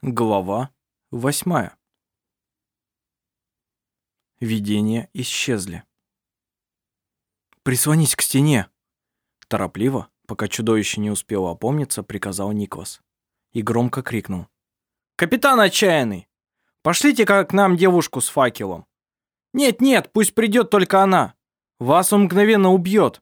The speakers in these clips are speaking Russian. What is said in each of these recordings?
Глава восьмая. Видения исчезли. «Прислонись к стене!» Торопливо, пока чудовище не успело опомниться, приказал Никвас. И громко крикнул. «Капитан отчаянный! Пошлите-ка к нам девушку с факелом! Нет-нет, пусть придет только она! Вас он мгновенно убьет!»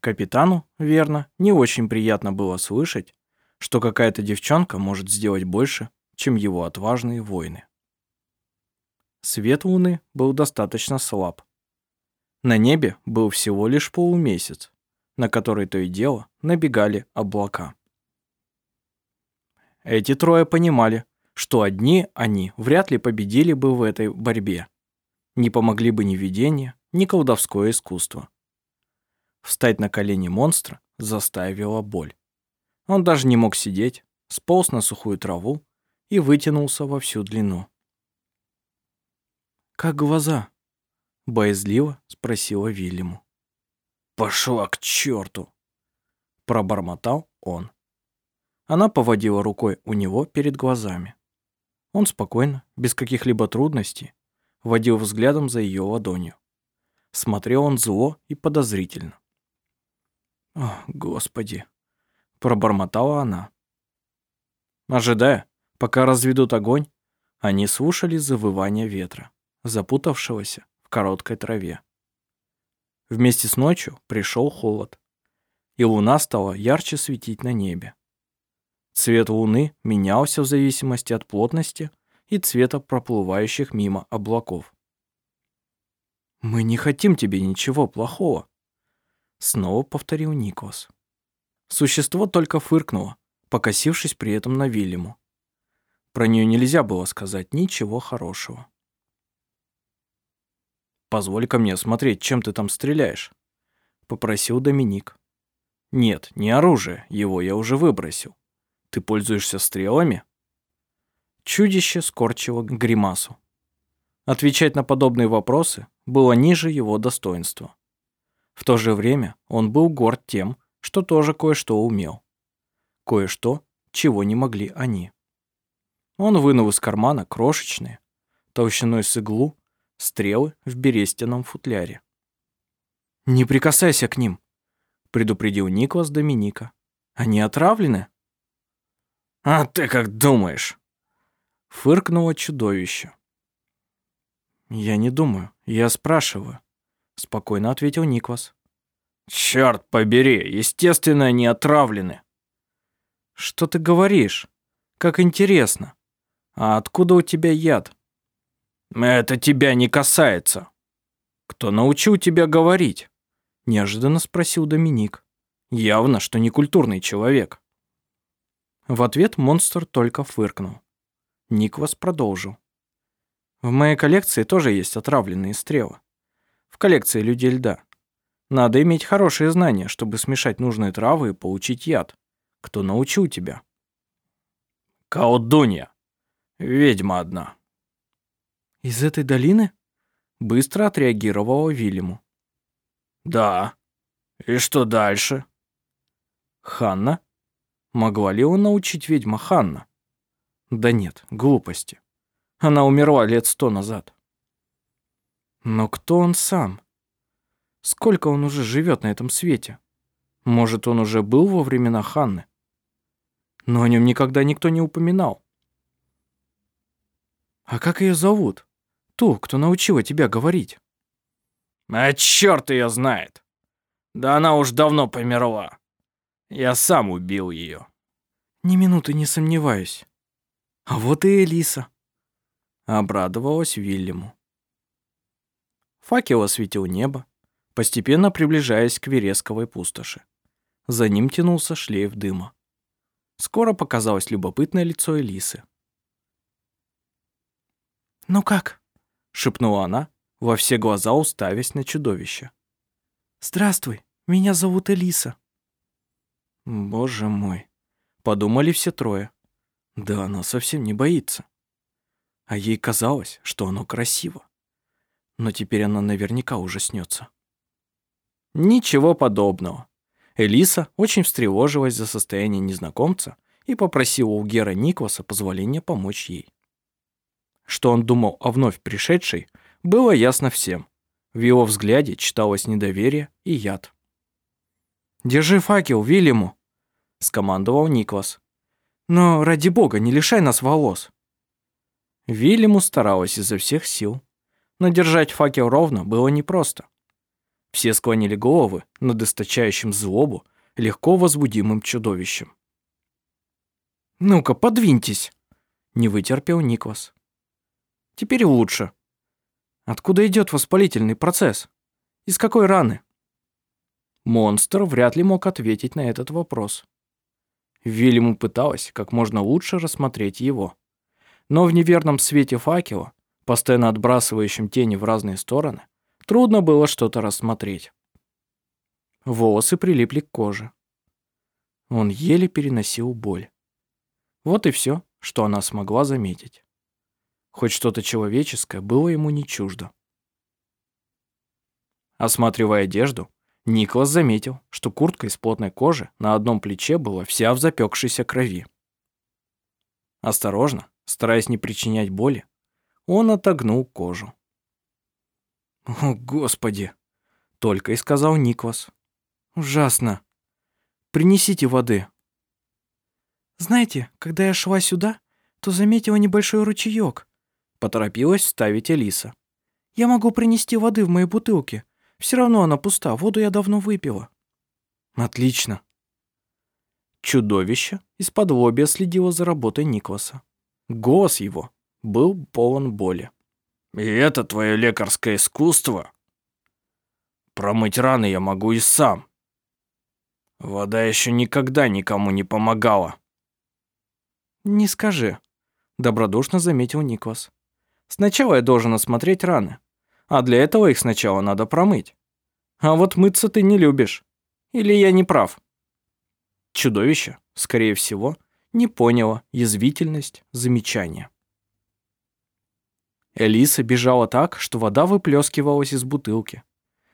Капитану, верно, не очень приятно было слышать, что какая-то девчонка может сделать больше, чем его отважные воины. Свет луны был достаточно слаб. На небе был всего лишь полумесяц, на который то и дело набегали облака. Эти трое понимали, что одни они вряд ли победили бы в этой борьбе. Не помогли бы ни видение, ни колдовское искусство. Встать на колени монстра заставила боль. Он даже не мог сидеть, сполз на сухую траву и вытянулся во всю длину. «Как глаза?» — боязливо спросила Вильяму. «Пошла к черту!» — пробормотал он. Она поводила рукой у него перед глазами. Он спокойно, без каких-либо трудностей, водил взглядом за ее ладонью. Смотрел он зло и подозрительно. «О, Господи!» Пробормотала она. Ожидая, пока разведут огонь, они слушали завывание ветра, запутавшегося в короткой траве. Вместе с ночью пришел холод, и луна стала ярче светить на небе. Цвет луны менялся в зависимости от плотности и цвета проплывающих мимо облаков. «Мы не хотим тебе ничего плохого», — снова повторил Никос. Существо только фыркнуло, покосившись при этом на Вильяму. Про нее нельзя было сказать ничего хорошего. «Позволь-ка мне смотреть, чем ты там стреляешь», — попросил Доминик. «Нет, не оружие, его я уже выбросил. Ты пользуешься стрелами?» Чудище скорчило гримасу. Отвечать на подобные вопросы было ниже его достоинства. В то же время он был горд тем, что тоже кое-что умел. Кое-что, чего не могли они. Он вынул из кармана крошечные, толщиной с иглу, стрелы в берестяном футляре. «Не прикасайся к ним», — предупредил Никлас Доминика. «Они отравлены?» «А ты как думаешь?» — фыркнуло чудовище. «Я не думаю, я спрашиваю», — спокойно ответил Никвас. Черт побери, естественно, они отравлены. Что ты говоришь? Как интересно. А откуда у тебя яд? Это тебя не касается. Кто научил тебя говорить? Неожиданно спросил Доминик. Явно, что не культурный человек. В ответ монстр только фыркнул. Никвас продолжил. В моей коллекции тоже есть отравленные стрелы. В коллекции людей льда. Надо иметь хорошие знания, чтобы смешать нужные травы и получить яд. Кто научил тебя? Каудунья. Ведьма одна. Из этой долины? Быстро отреагировала Вильяму. Да. И что дальше? Ханна? Могла ли он научить ведьма Ханна? Да нет, глупости. Она умерла лет сто назад. Но кто он сам? Сколько он уже живет на этом свете? Может, он уже был во времена Ханны? Но о нем никогда никто не упоминал. А как ее зовут? Ту, кто научила тебя говорить? А черт ее знает. Да она уж давно померла. Я сам убил ее. Ни минуты не сомневаюсь. А вот и Элиса. Обрадовалась Вильяму. Факел осветил небо, постепенно приближаясь к вересковой пустоши. За ним тянулся шлейф дыма. Скоро показалось любопытное лицо Элисы. «Ну как?» — шепнула она, во все глаза уставясь на чудовище. «Здравствуй, меня зовут Элиса». «Боже мой», — подумали все трое. Да она совсем не боится. А ей казалось, что оно красиво. Но теперь она наверняка ужаснется. Ничего подобного. Элиса очень встревожилась за состояние незнакомца и попросила у Гера Никваса позволения помочь ей. Что он думал о вновь пришедшей, было ясно всем. В его взгляде читалось недоверие и яд. «Держи факел, Вильяму!» — скомандовал Никвас. «Но, ради бога, не лишай нас волос!» Вильяму старалась изо всех сил, но держать факел ровно было непросто. Все склонили головы над источающим злобу легко возбудимым чудовищем. «Ну-ка, подвиньтесь!» — не вытерпел Никвас. «Теперь лучше. Откуда идет воспалительный процесс? Из какой раны?» Монстр вряд ли мог ответить на этот вопрос. Вильяму пыталась как можно лучше рассмотреть его. Но в неверном свете факела, постоянно отбрасывающем тени в разные стороны, трудно было что-то рассмотреть. Волосы прилипли к коже. Он еле переносил боль. Вот и все, что она смогла заметить. Хоть что-то человеческое было ему не чуждо. Осматривая одежду, Николас заметил, что куртка из плотной кожи на одном плече была вся в запекшейся крови. Осторожно, стараясь не причинять боли, он отогнул кожу. «О, Господи!» — только и сказал Никвас. «Ужасно! Принесите воды!» «Знаете, когда я шла сюда, то заметила небольшой ручеёк», — поторопилась ставить Элиса. «Я могу принести воды в моей бутылке. Все равно она пуста, воду я давно выпила». «Отлично». Чудовище из-под лобья следило за работой Никласа. Голос его был полон боли. «И это твое лекарское искусство? Промыть раны я могу и сам. Вода еще никогда никому не помогала». «Не скажи», — добродушно заметил Никлас. «Сначала я должен осмотреть раны а для этого их сначала надо промыть. А вот мыться ты не любишь. Или я не прав?» Чудовище, скорее всего, не поняло язвительность замечания. Элиса бежала так, что вода выплескивалась из бутылки.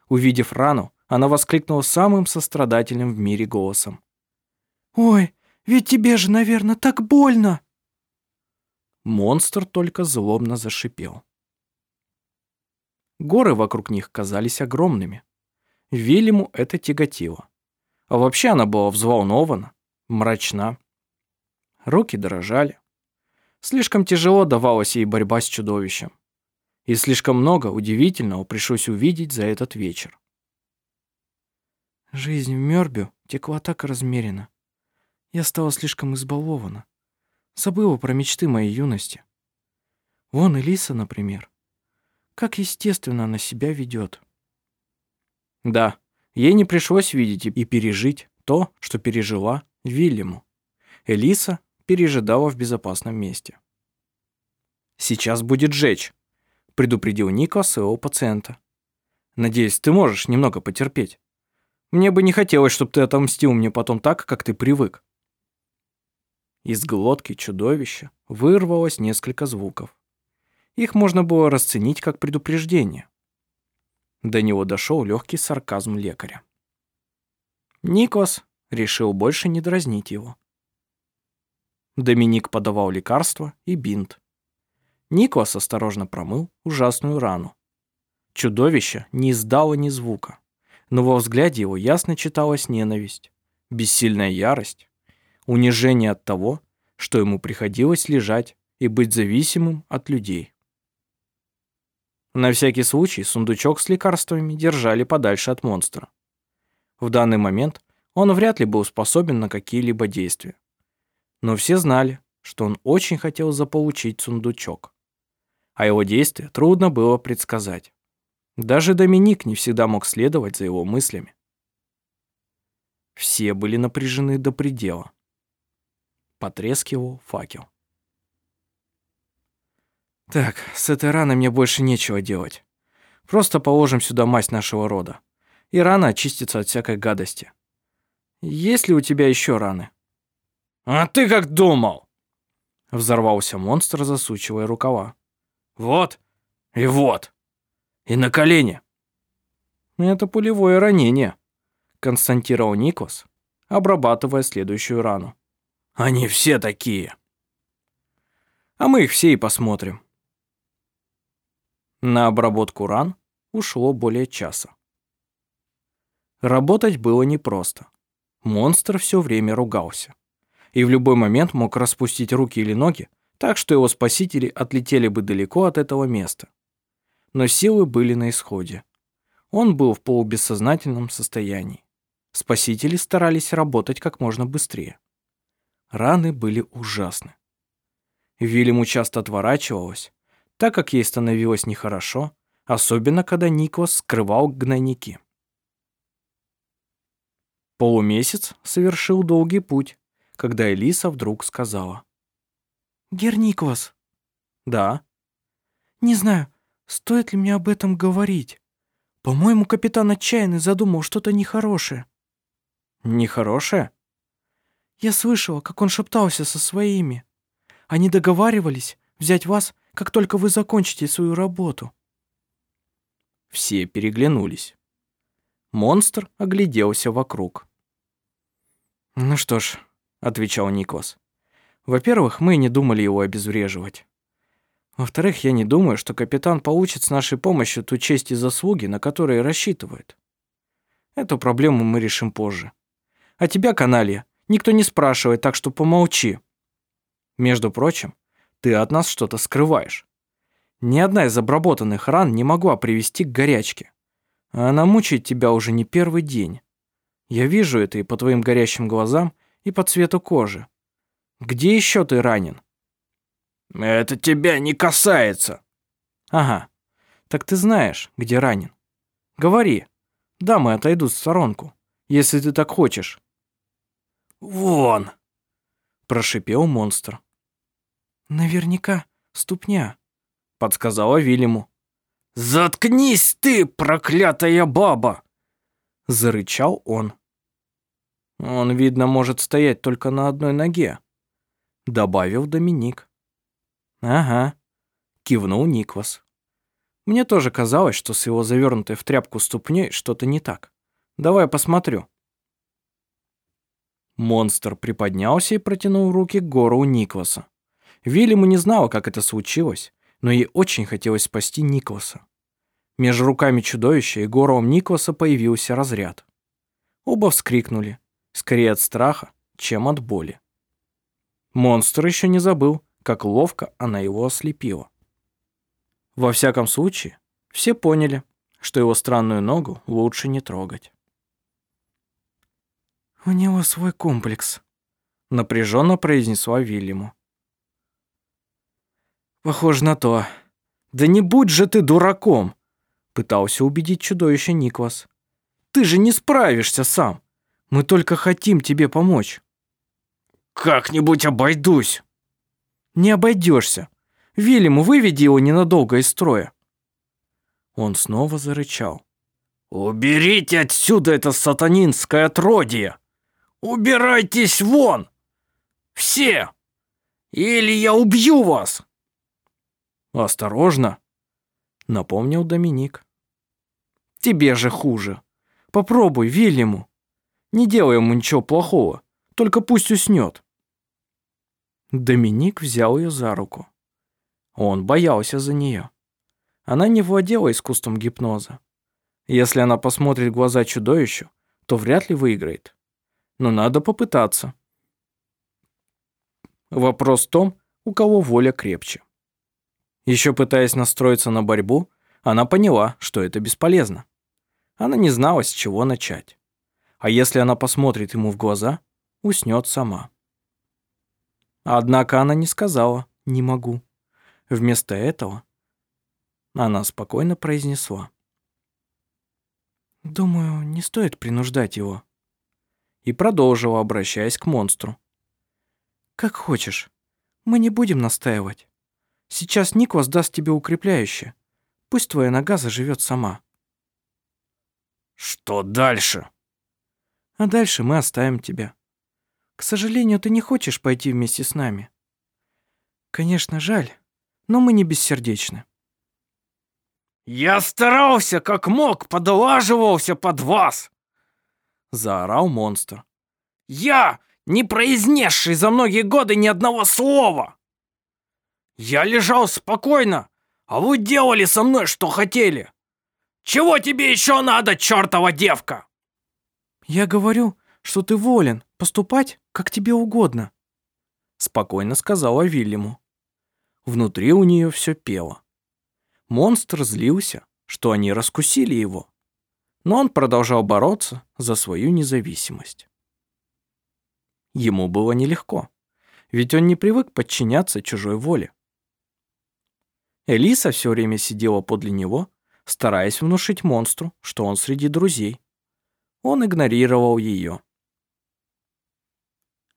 Увидев рану, она воскликнула самым сострадательным в мире голосом. «Ой, ведь тебе же, наверное, так больно!» Монстр только злобно зашипел. Горы вокруг них казались огромными. Вильяму это тяготило. А вообще она была взволнована, мрачна. Руки дрожали. Слишком тяжело давалась ей борьба с чудовищем. И слишком много удивительного пришлось увидеть за этот вечер. Жизнь в Мёрбю текла так размеренно. Я стала слишком избалована. Забыла про мечты моей юности. Вон Элиса, например. Как естественно она себя ведет. Да, ей не пришлось видеть и пережить то, что пережила Вильяму. Элиса пережидала в безопасном месте. «Сейчас будет жечь», — предупредил Ника своего пациента. «Надеюсь, ты можешь немного потерпеть. Мне бы не хотелось, чтобы ты отомстил мне потом так, как ты привык». Из глотки чудовища вырвалось несколько звуков. Их можно было расценить как предупреждение. До него дошел легкий сарказм лекаря. Никос решил больше не дразнить его. Доминик подавал лекарство и бинт. Никос осторожно промыл ужасную рану. Чудовище не издало ни звука, но во взгляде его ясно читалась ненависть, бессильная ярость, унижение от того, что ему приходилось лежать и быть зависимым от людей. На всякий случай сундучок с лекарствами держали подальше от монстра. В данный момент он вряд ли был способен на какие-либо действия. Но все знали, что он очень хотел заполучить сундучок. А его действия трудно было предсказать. Даже Доминик не всегда мог следовать за его мыслями. Все были напряжены до предела. Потрескивал факел. Так, с этой раной мне больше нечего делать. Просто положим сюда мазь нашего рода. И рана очистится от всякой гадости. Есть ли у тебя еще раны? А ты как думал? Взорвался монстр, засучивая рукава. Вот и вот. И на колени. Это пулевое ранение, констатировал Никос, обрабатывая следующую рану. Они все такие. А мы их все и посмотрим. На обработку ран ушло более часа. Работать было непросто. Монстр все время ругался. И в любой момент мог распустить руки или ноги, так что его спасители отлетели бы далеко от этого места. Но силы были на исходе. Он был в полубессознательном состоянии. Спасители старались работать как можно быстрее. Раны были ужасны. Вильяму часто отворачивалась, так как ей становилось нехорошо, особенно когда Никос скрывал гнойники. Полумесяц совершил долгий путь, когда Элиса вдруг сказала. «Гер Никос». «Да». «Не знаю, стоит ли мне об этом говорить. По-моему, капитан отчаянный задумал что-то нехорошее». «Нехорошее?» «Я слышала, как он шептался со своими. Они договаривались взять вас, как только вы закончите свою работу». Все переглянулись. Монстр огляделся вокруг. «Ну что ж», — отвечал Никос. «Во-первых, мы не думали его обезвреживать. Во-вторых, я не думаю, что капитан получит с нашей помощью ту честь и заслуги, на которые рассчитывает. Эту проблему мы решим позже. А тебя, каналья, никто не спрашивает, так что помолчи. Между прочим, ты от нас что-то скрываешь. Ни одна из обработанных ран не могла привести к горячке. А она мучает тебя уже не первый день. Я вижу это и по твоим горящим глазам, и по цвету кожи. Где еще ты ранен? Это тебя не касается. Ага. Так ты знаешь, где ранен. Говори. Дамы отойдут в сторонку, если ты так хочешь. Вон, прошипел монстр. Наверняка ступня, подсказала Вильяму. «Заткнись ты, проклятая баба!» Зарычал он. Он, видно, может стоять только на одной ноге. Добавил Доминик. Ага, кивнул Никвас. Мне тоже казалось, что с его завернутой в тряпку ступней что-то не так. Давай посмотрю. Монстр приподнялся и протянул руки к гору Никваса. Вильяму не знала, как это случилось, но ей очень хотелось спасти Николаса. Между руками чудовища и горлом Николаса появился разряд. Оба вскрикнули, скорее от страха, чем от боли. Монстр еще не забыл, как ловко она его ослепила. Во всяком случае, все поняли, что его странную ногу лучше не трогать. «У него свой комплекс», — напряженно произнесла Вильяму. Похоже на то. Да не будь же ты дураком, пытался убедить чудовище Никвас. Ты же не справишься сам. Мы только хотим тебе помочь. Как-нибудь обойдусь. Не обойдешься. Вильяму выведи его ненадолго из строя. Он снова зарычал. «Уберите отсюда это сатанинское отродье! Убирайтесь вон! Все! Или я убью вас!» «Осторожно!» — напомнил Доминик. «Тебе же хуже. Попробуй, Вильяму. Не делай ему ничего плохого, только пусть уснет». Доминик взял ее за руку. Он боялся за нее. Она не владела искусством гипноза. Если она посмотрит в глаза чудовищу, то вряд ли выиграет. Но надо попытаться. Вопрос в том, у кого воля крепче. Еще пытаясь настроиться на борьбу, она поняла, что это бесполезно. Она не знала, с чего начать. А если она посмотрит ему в глаза, уснет сама. Однако она не сказала «не могу». Вместо этого она спокойно произнесла. «Думаю, не стоит принуждать его». И продолжила, обращаясь к монстру. «Как хочешь. Мы не будем настаивать. Сейчас Никвас даст тебе укрепляющее. Пусть твоя нога заживет сама. Что дальше? А дальше мы оставим тебя. К сожалению, ты не хочешь пойти вместе с нами. Конечно, жаль, но мы не бессердечны. Я старался как мог, подолаживался под вас, заорал монстр. Я не произнесший за многие годы ни одного слова. Я лежал спокойно, а вы делали со мной, что хотели. Чего тебе еще надо, чертова девка? Я говорю, что ты волен поступать, как тебе угодно. Спокойно сказала Вильяму. Внутри у нее все пело. Монстр злился, что они раскусили его. Но он продолжал бороться за свою независимость. Ему было нелегко, ведь он не привык подчиняться чужой воле. Элиса все время сидела подле него, стараясь внушить монстру, что он среди друзей. Он игнорировал ее.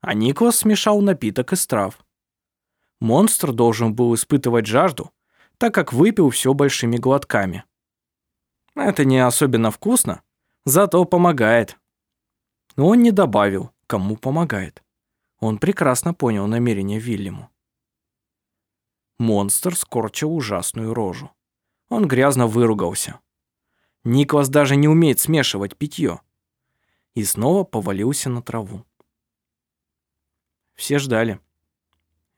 А Николас смешал напиток из трав. Монстр должен был испытывать жажду, так как выпил все большими глотками. Это не особенно вкусно, зато помогает. Но он не добавил, кому помогает. Он прекрасно понял намерение Вильяму. Монстр скорчил ужасную рожу. Он грязно выругался. Никлас даже не умеет смешивать питье. И снова повалился на траву. Все ждали.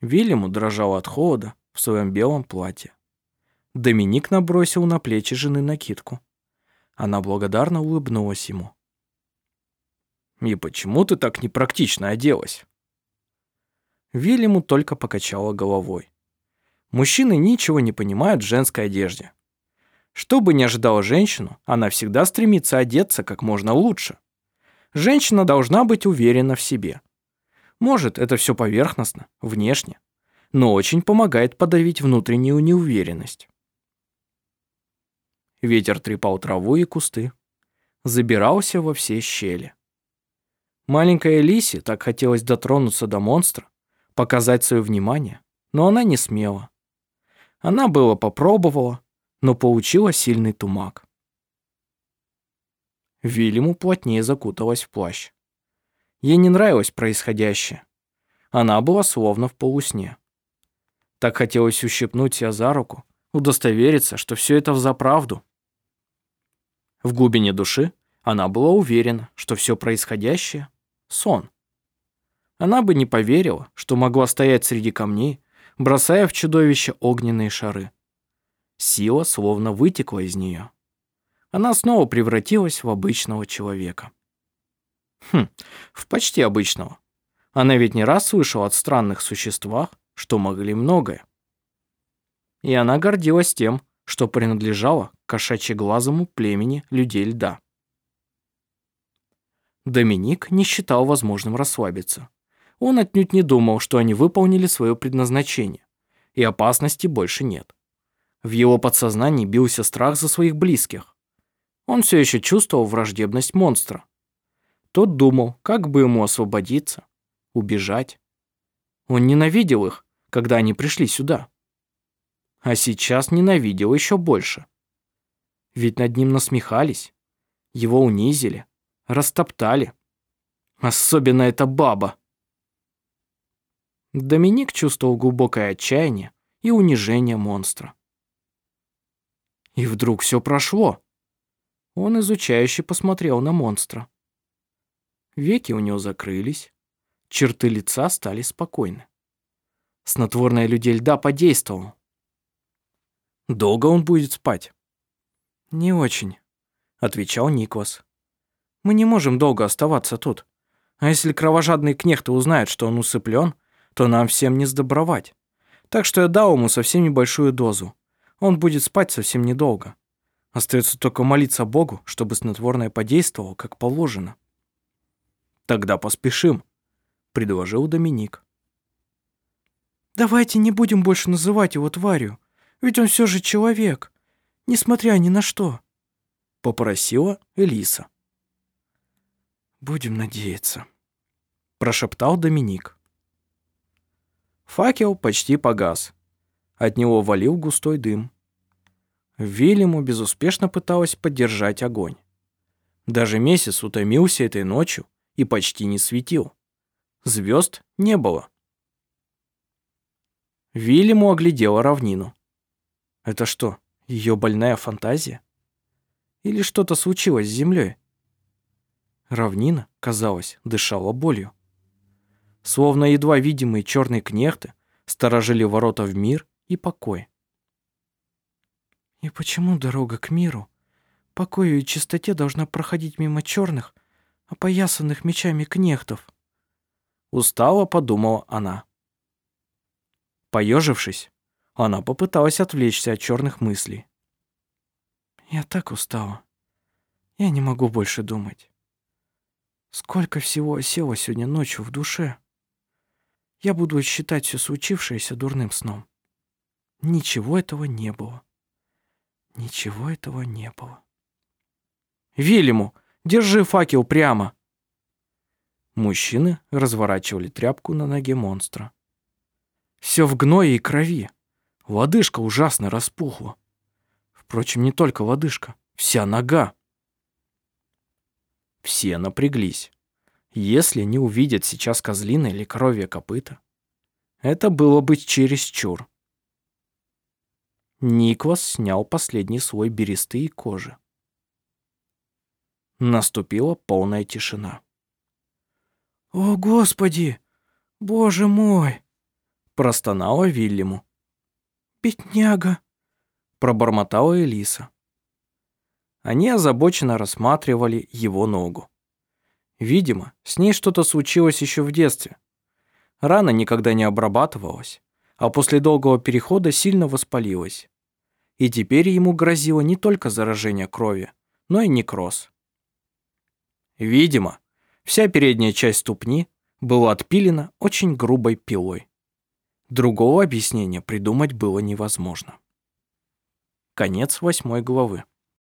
Вильяму дрожал от холода в своем белом платье. Доминик набросил на плечи жены накидку. Она благодарно улыбнулась ему. «И почему ты так непрактично оделась?» Вильяму только покачала головой. Мужчины ничего не понимают в женской одежде. Что бы ни ожидала женщину, она всегда стремится одеться как можно лучше. Женщина должна быть уверена в себе. Может, это все поверхностно, внешне, но очень помогает подавить внутреннюю неуверенность. Ветер трепал траву и кусты, забирался во все щели. Маленькой Лисе так хотелось дотронуться до монстра, показать свое внимание, но она не смела. Она было попробовала, но получила сильный тумак. Вильяму плотнее закуталась в плащ. Ей не нравилось происходящее. Она была словно в полусне. Так хотелось ущипнуть себя за руку, удостовериться, что все это взаправду. В глубине души она была уверена, что все происходящее — сон. Она бы не поверила, что могла стоять среди камней, бросая в чудовище огненные шары. Сила словно вытекла из нее. Она снова превратилась в обычного человека. Хм, в почти обычного. Она ведь не раз слышала от странных существах, что могли многое. И она гордилась тем, что принадлежала кошачьеглазому племени людей льда. Доминик не считал возможным расслабиться. Он отнюдь не думал, что они выполнили свое предназначение, и опасности больше нет. В его подсознании бился страх за своих близких. Он все еще чувствовал враждебность монстра. Тот думал, как бы ему освободиться, убежать. Он ненавидел их, когда они пришли сюда. А сейчас ненавидел еще больше. Ведь над ним насмехались, его унизили, растоптали. Особенно эта баба. Доминик чувствовал глубокое отчаяние и унижение монстра. И вдруг все прошло. Он изучающе посмотрел на монстра. Веки у него закрылись, черты лица стали спокойны. Снотворное людей льда подействовало. Долго он будет спать? Не очень, отвечал Никвас. Мы не можем долго оставаться тут. А если кровожадные кнехты узнают, что он усыплен, то нам всем не сдобровать. Так что я дал ему совсем небольшую дозу. Он будет спать совсем недолго. Остается только молиться Богу, чтобы снотворное подействовало, как положено. Тогда поспешим, предложил Доминик. Давайте не будем больше называть его тварью, ведь он все же человек, несмотря ни на что, попросила Элиса. Будем надеяться, прошептал Доминик. Факел почти погас. От него валил густой дым. Вильяму безуспешно пыталась поддержать огонь. Даже месяц утомился этой ночью и почти не светил. Звезд не было. Вильяму оглядела равнину. Это что, ее больная фантазия? Или что-то случилось с землей? Равнина, казалось, дышала болью. словно едва видимые черные кнехты, сторожили ворота в мир и покой. И почему дорога к миру, покою и чистоте должна проходить мимо черных, опоясанных мечами кнехтов? Устало подумала она. Поежившись, она попыталась отвлечься от черных мыслей. Я так устала. Я не могу больше думать. Сколько всего осело сегодня ночью в душе. Я буду считать все случившееся дурным сном. Ничего этого не было. Ничего этого не было. «Вильяму, держи факел прямо!» Мужчины разворачивали тряпку на ноге монстра. Все в гное и крови. Лодыжка ужасно распухла. Впрочем, не только лодыжка, вся нога. Все напряглись. Если не увидят сейчас козлина или коровье копыта, это было бы чересчур. Никвас снял последний слой бересты кожи. Наступила полная тишина. «О, Господи! Боже мой!» простонала Вильяму. «Бедняга!» пробормотала Элиса. Они озабоченно рассматривали его ногу. Видимо, с ней что-то случилось еще в детстве. Рана никогда не обрабатывалась, а после долгого перехода сильно воспалилась. И теперь ему грозило не только заражение крови, но и некроз. Видимо, вся передняя часть ступни была отпилена очень грубой пилой. Другого объяснения придумать было невозможно. Конец восьмой главы.